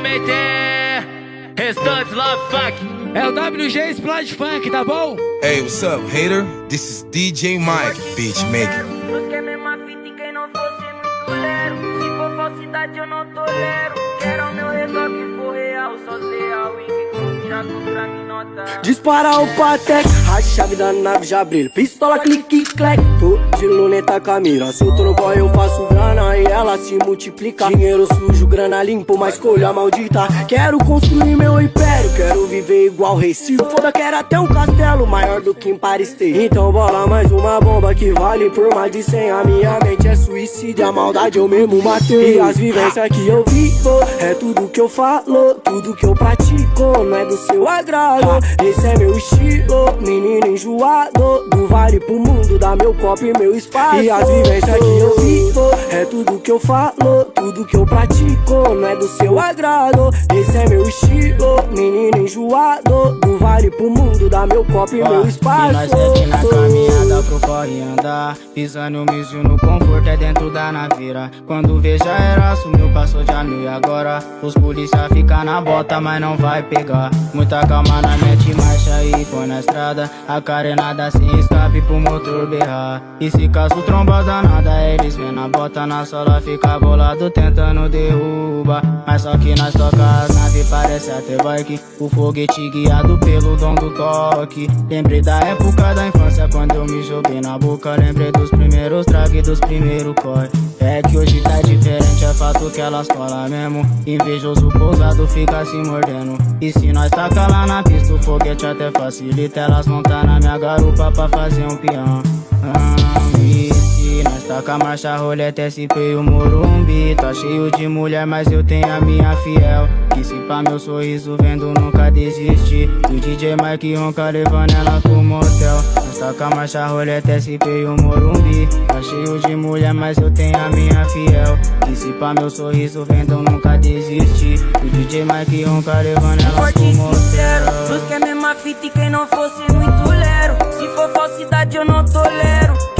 Basicamente é. Restante Love Funk. É o WG Splash Funk, tá bom? Hey, what's up, hater? This is DJ Mike, bitch maker. Mesma fita e quem não fosse muito lero. Se for falsidade, eu não tolero. Quero ao meu redor que for real, só e que Dispara o Patek, a chave da nave já brilha Pistola, clique, clack, tô de luneta com a mira Solto no boy, eu faço grana e ela se multiplica. Dinheiro sujo, grana limpo, mas colha maldita. Quero construir meu império, quero viver igual rei. Se foda, quero até um castelo maior do que em Paris Então bola mais uma bomba que vale por mais de cem. A minha mente é suicídio, a maldade eu mesmo matei. E as vivências que eu vivo, é tudo que eu falo Tudo que eu pratico, não é do seu agrado. Esse é meu estilo, menino enjoado Do vale pro mundo, dá meu copo e meu espaço. E as vivências que eu vivo É tudo que eu falo, tudo que eu pratico Não é do seu agrado. Esse é meu estilo, menino enjoado Do vale pro mundo, meu copo e meu espaço E nós sete na caminhada pro corre andar. Pisando o mijo no conforto é dentro da naveira Quando vê já era, sumiu, passou de a mil E agora os polícia fica na bota, mas não vai pegar. Muita calma na mente, marcha aí põe na estrada. A carenada sem escape pro motor berrar. E se caso tromba danada, eles vêm na bota Na sola fica bolado tentando derrubar. Mas só que nós toca as naves, parece até bike. O foguete guiado pelo dom do toque Lembrei da época da infância quando eu me joguei na boca. Lembrei dos primeiros tragues dos primeiros corre. É que hoje tá diferente, é fato que elas colam mesmo. Invejoso pousado fica se mordendo. E se nós taca lá na pista, o foguete até facilita. Elas montar na minha garupa pra fazer um peão. Ah, se nós taca a marcha, roleta, SP e o Morumbi. Tá cheio de mulher, mas eu tenho a minha fiel. Que se pá meu sorriso vendo nunca desistir E o DJ Mike ronca levando ela pro motel. Nós taca a marcha, roleta, SP e o Morumbi. Tá cheio de mulher, mas eu tenho a minha fiel. Que se pá meu sorriso vendo nunca desistir E o DJ Mike ronca levando ela Forte pro e sincero, motel busca a mesma fita e quem não fosse muito lero. Se for falsidade, eu não tolero.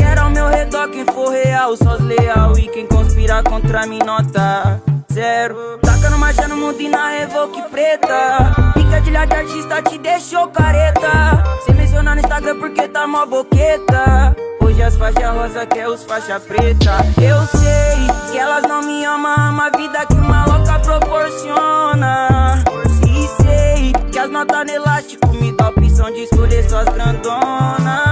Redor quem for real, só os leal e quem conspira contra mim nota zero. Tacando marcha no mundo e na revoque preta. Picadilha de artista te deixou careta. Se mencionar no Instagram porque tá mó boqueta. Hoje as faixas rosa quer os faixa preta. Eu sei que elas não me amam, ama a vida que uma louca proporciona. E sei que as notas no elástico me dá a opção de escolher suas grandonas.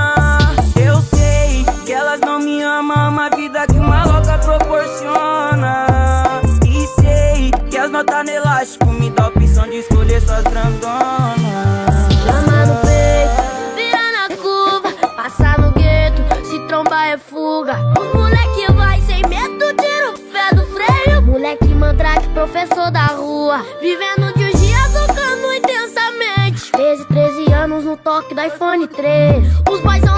Grandonas. Chama no peito, vira na curva, passa no gueto, se trombar é fuga. Os moleque vai sem medo, tira o fé do freio. Moleque mandrake, professor da rua, vivendo de um dia, tocando intensamente. 13, 13 anos no toque da iPhone 3. Os boyzão na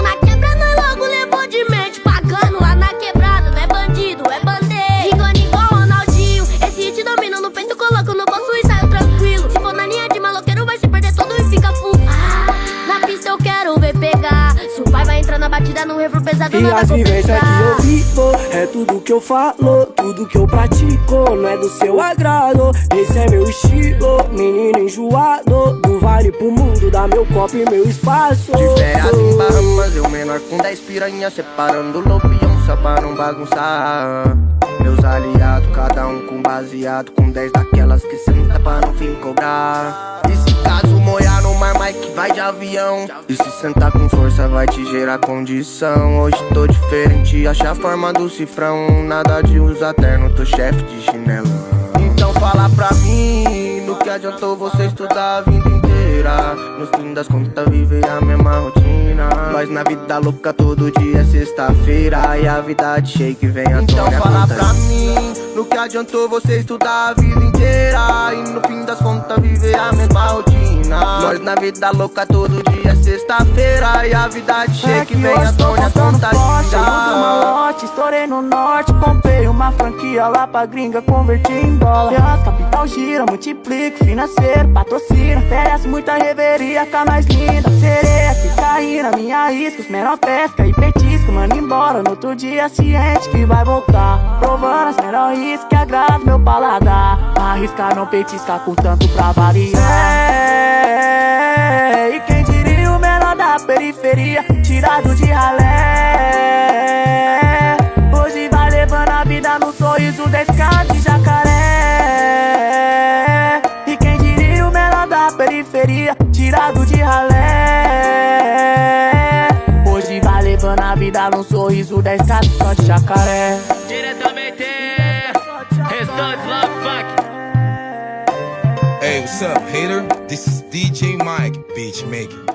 no refro pesado, E nada as vivências que eu vivo É tudo que eu falo, tudo que eu pratico Não é do seu agrado. Esse é meu estilo, menino enjoado Do vale pro mundo, dá meu copo e meu espaço. De férias em Bahamas, eu menor com 10 piranhas Separando lobo e onça pra não bagunçar Meus aliados, cada um com baseado Com 10 daquelas que senta pra no fim cobrar. E se caso molhar no mar, Mike vai de avião. E se sentar com força vai te gerar condição. Hoje tô diferente, acha a forma do cifrão. Nada de usar terno, tô chefe de chinelão Então fala pra mim, no que adiantou você estudar? A vida inteira No fim das contas viver a mesma rotina. Nós na vida louca todo dia é sexta-feira. E a vida de shake vem à Então fala pra mim, no que adiantou você estudar a vida inteira? E no fim das contas viver a mesma rotina. Nós na vida louca todo dia é sexta-feira. E a vida de É shake vem à tona forte, Franquia lá pra gringa, converti em dólar. Real, capital gira, multiplico, financeiro, patrocina Férias, muita reveria, a mais linda. Sereia na minha isca, os menor pesca e petisco manda embora. No outro dia ciente que vai voltar. Provando as melhores que agrada meu paladar. Arriscar não petiscar com tanto pra variar. E quem diria o menor da periferia? Tirado de ralé no sorriso desse cara de jacaré E quem diria o menor da periferia Tirado de ralé Hoje vai levando a vida no sorriso da escada só de jacaré Diretamente, Restantes Love Funk. Hey, what's up, hater? This is DJ Mike, bitch making.